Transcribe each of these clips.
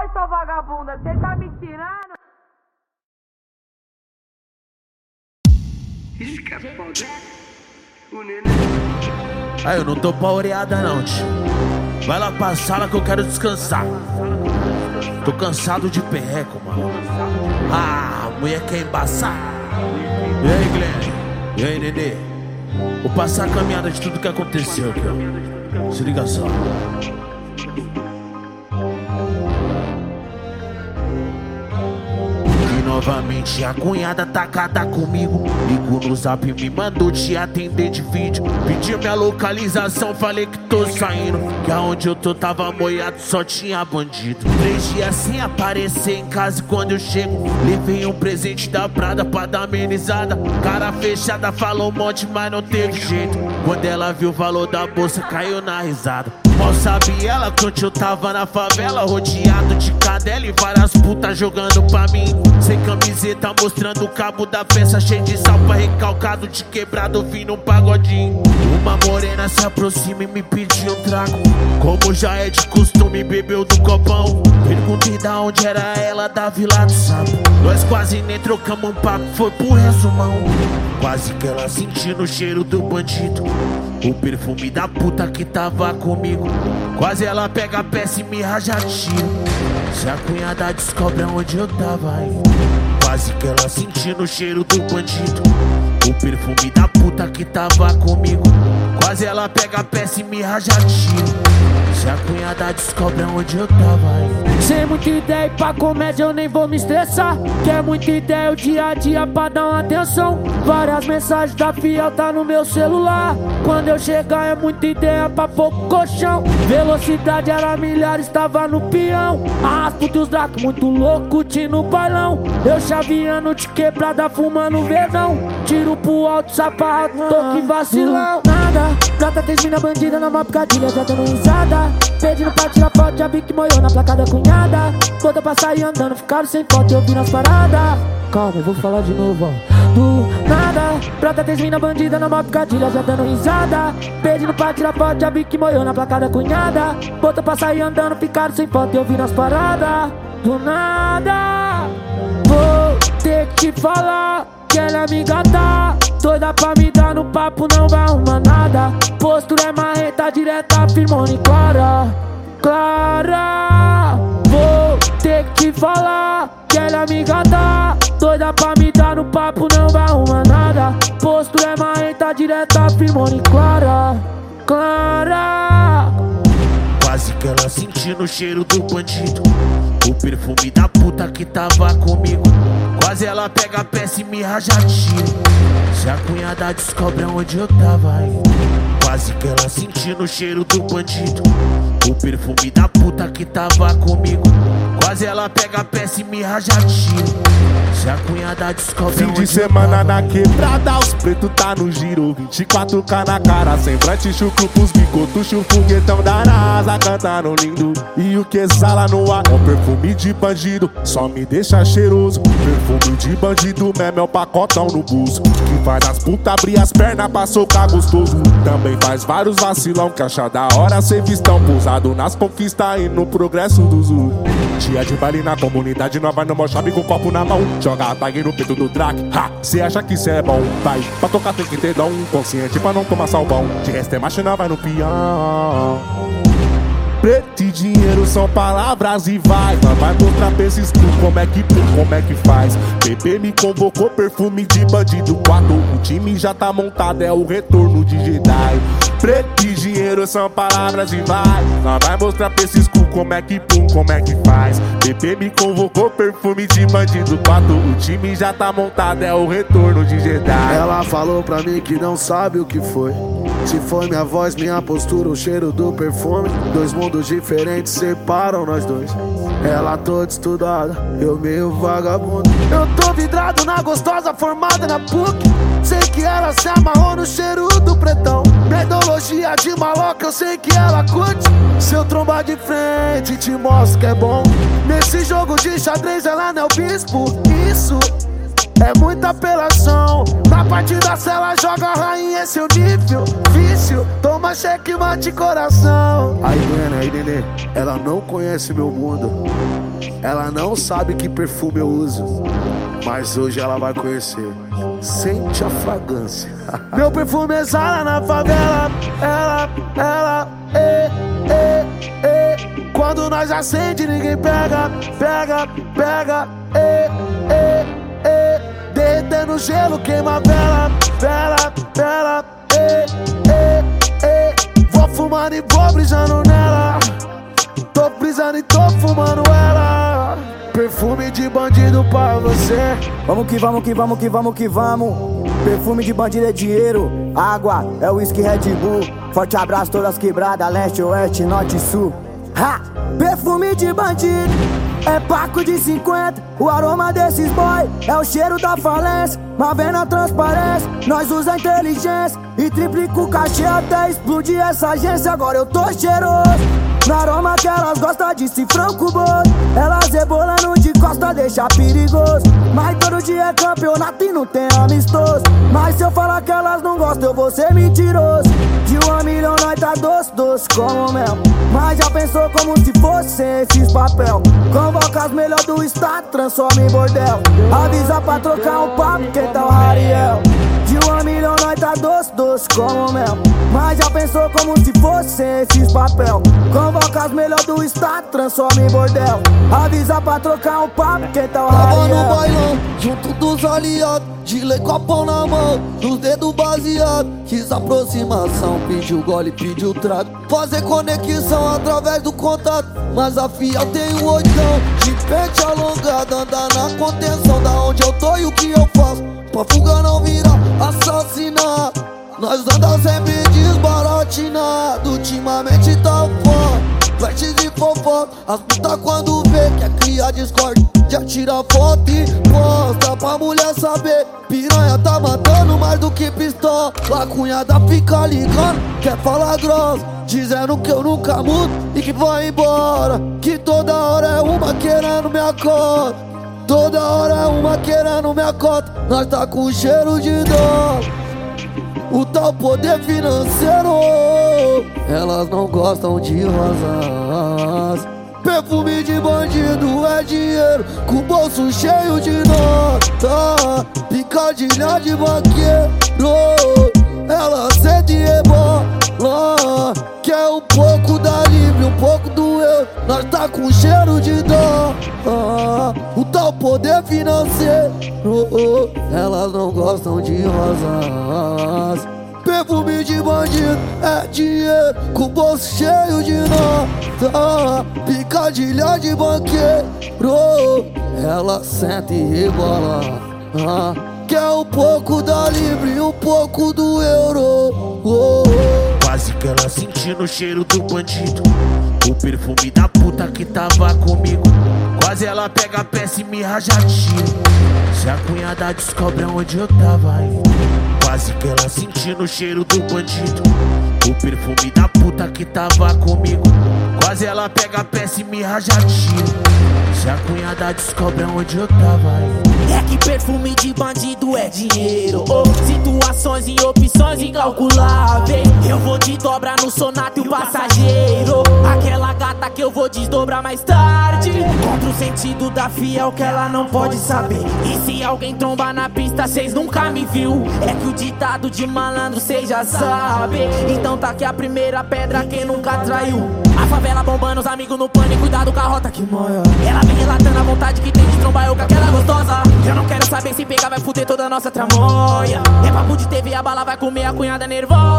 Oi, sua vagabunda, você tá me tirando? Cara é foda. O neném. Aí eu não tô pra oreada não, tio. Vai lá pra sala que eu quero descansar. Tô cansado de perreco, mano. Ah, mulher quer embaçar. E aí, Glenn? E aí, Nenê? Vou passar a caminhada de tudo que aconteceu aqui, ó. Se liga só. Novamente a cunhada tacada comigo. Ligo no zap, me mandou te atender de vídeo. Pedi minha localização, falei que tô saindo. Que aonde eu tô tava moiado, só tinha bandido. Três dias sem aparecer em casa quando eu chego, levei um presente da Prada pra dar amenizada. Cara fechada, falou um monte, mas não teve jeito. Quando ela viu o valor da bolsa, caiu na risada. Mal sabe ela? Que ontem eu tava na favela Rodeado de cadela e várias putas jogando pra mim. Sem camiseta mostrando o cabo da peça Cheio de salpa recalcado de quebrado vindo um pagodinho. Uma morena se aproxima e me pediu um trago. Como já é de costume bebeu do copão. Perguntei da onde era ela da Vila do Sapo. Nós quase nem trocamos um papo, foi pro resumão. Quase que ela sentindo o cheiro do bandido o perfume da puta que tava comigo. Quase ela pega a peça e me raja tiro. Se a cunhada descobre aonde eu tava aí. Quase que ela sentindo o cheiro do bandido. O perfume da puta que tava comigo. Quase ela pega a peça e me raja tiro. Se a cunhada descobre aonde eu tava. Sem muita ideia e pra comédia eu nem vou me estressar. Quer muita ideia o dia a dia pra dar uma atenção. Várias mensagens da fiel tá no meu celular. Quando eu chegar é muita ideia pra pouco colchão. Velocidade era milhares, estava no peão. As putas e os dracos muito louco, curtindo o bailão. Eu chaveando de quebrada, fumando verdão. Tiro pro alto, sapato, tô que vacilão. Nada, gata mina bandida na mó picadilha, já dando risada. Pedindo pra tirar foto, já vi que moiou na placa da cunhada. Botou pra sair andando, ficaram sem foto, eu vi nas paradas. Calma, eu vou falar de novo, ó. Do nada, prata mina bandida na mó picadilha, já dando risada. Pedindo pra tirar foto, já vi que moiou na placa da cunhada. Botou pra sair andando, ficaram sem foto, eu vi nas paradas. Do nada, vou ter que te falar que ela me gata. Doida pra me dar no papo, não vai arrumar nada. Postura é marreta direta, firmona e clara. Clara, vou ter que falar que ela me gata. Doida pra me dar no papo, não vai arrumar nada. Postura é marreta direta, firmona e clara. Clara. Quase que ela sentindo o cheiro do bandido. O perfume da puta que tava comigo. Quase ela pega a peça e me raja tiro. Se a cunhada descobre aonde eu tava aí. Quase que ela sentindo o cheiro do bandido. O perfume da puta que tava comigo. Quase ela pega a peça e me raja tiro. Se a cunhada descobre Fim de semana na quebrada, os pretos tá no giro. 24k na cara, semblante chucro pros bigotos. O foguetão da NASA cantando lindo. E o que exala no ar é um perfume de bandido. Só me deixa cheiroso. Perfume de bandido mesmo é o pacotão no buzo Que faz as putas abrir as pernas pra socar gostoso Também faz vários vacilão que acha da hora ser vistão Pousado nas conquistas e no progresso do Zul Dia de baile na comunidade, nós vai no mochab com copo na mão. Joga tag no peito do Drac. Ha! Cê acha que cê é bom? Vai, pra tocar tem que ter dom. Consciente pra não tomar salvão. De resto é macho, vai no peão. Preto e dinheiro são palavras e vai Mas vai mostrar pra esses como é que pum, como é que faz. Bebê me convocou, perfume de bandido. Quatro, o time já tá montado, é o retorno de Jedi. Preto e dinheiro são palavras e vai Mas vai mostrar pra esses cu como é que pum, como é que faz. Bebê me convocou, perfume de bandido. Quatro, o time já tá montado, é o retorno de Jedi. Ela falou pra mim que não sabe o que foi. Se foi minha voz, minha postura, o cheiro do perfume. Dois mundos diferentes separam nós dois. Ela toda estudada, eu meio vagabundo. Eu tô vidrado na gostosa formada na PUC. Sei que ela se amarrou no cheiro do pretão. Metodologia de maloca, eu sei que ela curte. Se eu trombar de frente, te mostro que é bom. Nesse jogo de xadrez, ela não é o bispo. Isso é muita apelação. Na partida, se ela joga rainha, é seu nível. Vício, toma cheque, mate coração. Aí, Brena, aí, nenê, ela não conhece meu mundo. Ela não sabe que perfume eu uso, mas hoje ela vai conhecer. Sente a fragrância. Meu perfume exala na favela. Ela, ela, e, e, e. Quando nós acende, ninguém pega, pega, pega, e, e. Derretendo gelo, queima vela, vela, vela, e, e, e. Vou fumando e vou brisando nela. Tô brisando e tô fumando ela. Perfume de bandido pra você. Vamos que vamos, que vamos, que vamos, que vamos. Perfume de bandido é dinheiro. Água é whisky Red Bull. Forte abraço, todas quebradas, leste, oeste, norte sul. Ha! Perfume de bandido. É paco de 50, o aroma desses boy é o cheiro da falência. Mas vem na transparência, nós usa inteligência e triplica o cachê até explodir essa agência. Agora eu tô cheiroso. No aroma que elas gostam de se franco boi Elas rebolando de costa deixa perigoso. Mas todo dia é campeonato e não tem amistoso. Mas se eu falar que elas não gostam eu vou ser mentiroso. De uma milhão nós tá doce, doce como mel. Mas já pensou como se fosse esses papel? Convoca as melhores do estado, transforma em bordel. Avisa pra trocar um papo, que tá o Rariel De uma milhão nós tá doce, doce como mel. Mas já pensou como se fosse esses papel? Convoca as melhores do estado, transforma em bordel. Avisa pra trocar um papo, quem tá o Tava no bailão, junto dos aliados De lei copão na mão, nos dedos baseados Quis aproximação, pediu gole, pediu trago. Fazer conexão através do contato Mas a fiel tem o um oitão. De pente alongado, andar na contenção Da onde eu tô e o que eu faço. Pra fuga não virar assassinar nós anda sempre desbaratinado, ultimamente tá foda. Flashes e fofoca, as puta quando vê Quer criar discord, já tira foto e posta Pra mulher saber, piranha tá matando mais do que pistola. A cunhada fica ligando, quer falar grossa. Dizendo que eu nunca mudo e que vai embora. Que toda hora é uma querendo minha cota Toda hora uma querendo minha cota Nós tá com cheiro de dor o tal poder financeiro. Elas não gostam de rosas. Perfume de bandido é dinheiro, com bolso cheio de nota. Picadilha de banqueiro, Nós tá com cheiro de dó. o tal poder financeiro, elas não gostam de rosas. Perfume de bandido é dinheiro, com bolso cheio de nota. Picadilha de banqueiro, ela sente e rebola. Ah, quer um pouco da livre, um pouco do euro. Oh. Quase que ela sentindo o cheiro do bandido. O perfume da puta que tava comigo. Quase ela pega a peça e me raja tiro. Se a cunhada descobre onde eu tava aí. Quase que ela sentindo o cheiro do bandido. O perfume da puta que tava comigo. Quase ela pega a peça e me raja tiro. Se a cunhada descobre onde eu tava. É que perfume de bandido é dinheiro oh, Situações e opções incalculáveis Eu vou te dobrar no sonato e o passageiro que eu vou desdobrar mais tarde. Contra o sentido da fiel que ela não pode saber. E se alguém trombar na pista, cês nunca me viu. É que o ditado de malandro cês já sabe. Então tá aqui a primeira pedra quem nunca traiu. A favela bombando, os amigos no pânico, cuidado com a rota que moia. Ela vem relatando a vontade que tem de trombar eu com aquela gostosa. Eu não quero saber se pegar vai fuder toda a nossa tramonha É papo de TV, a bala vai comer a cunhada nervosa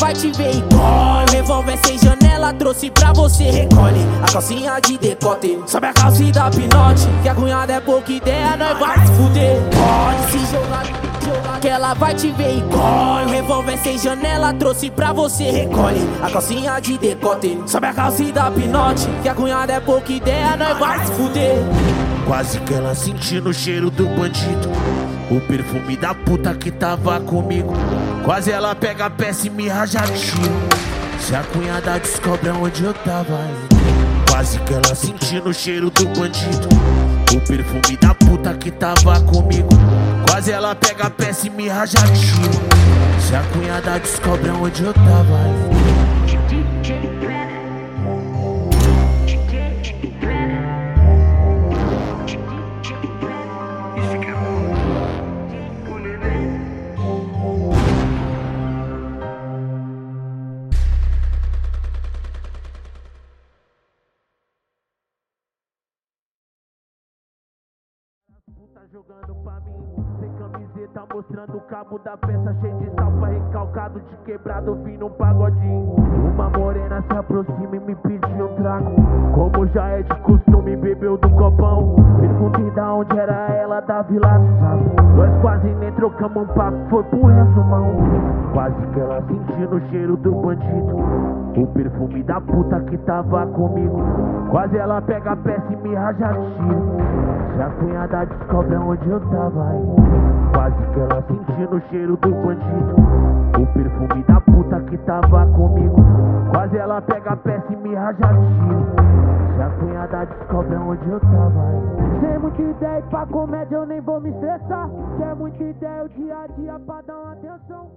vai te ver e corre Revólver sem janela, trouxe pra você, recolhe A calcinha de decote, sobe a calcinha da pinote Que a cunhada é pouca ideia, nós vai se fuder Pode se jogar que ela vai te ver e corre. O revólver sem janela trouxe pra você, recolhe. A calcinha de decote, sobe a calcinha da pinote. Que a cunhada é pouca ideia, nós vai se fuder. Quase que ela sentindo o cheiro do bandido. O perfume da puta que tava comigo. Quase ela pega a peça e me raja tiro. Se a cunhada descobre onde eu tava. Quase que ela sentindo o cheiro do bandido. O perfume da puta que tava comigo. Quase ela pega a peça e me raja tiro. Se a cunhada descobre onde eu tava mostrando o cabo da peça. Cheio de salva, recalcado de quebrado, vim num pagodinho. Uma morena se aproxima e me pediu um trago. Como já é de costume, bebeu do copão. Perguntei da onde era ela, da Vila do Sapo. Nós quase nem trocamos um papo, foi pro resumão. Quase que ela sentindo o cheiro do bandido. O perfume da puta que tava comigo. Quase ela pega a peça e me raja tiro. Se a cunhada descobre onde eu tava aí. Quase que ela sentindo o cheiro do bandido. O perfume da puta que tava comigo. Quase ela pega a peça e me raja tiro. Se a cunhada descobre onde eu tava. Sem muita ideia pra comédia eu nem vou me estressar. Que é muita ideia o dia a dia pra dar uma atenção.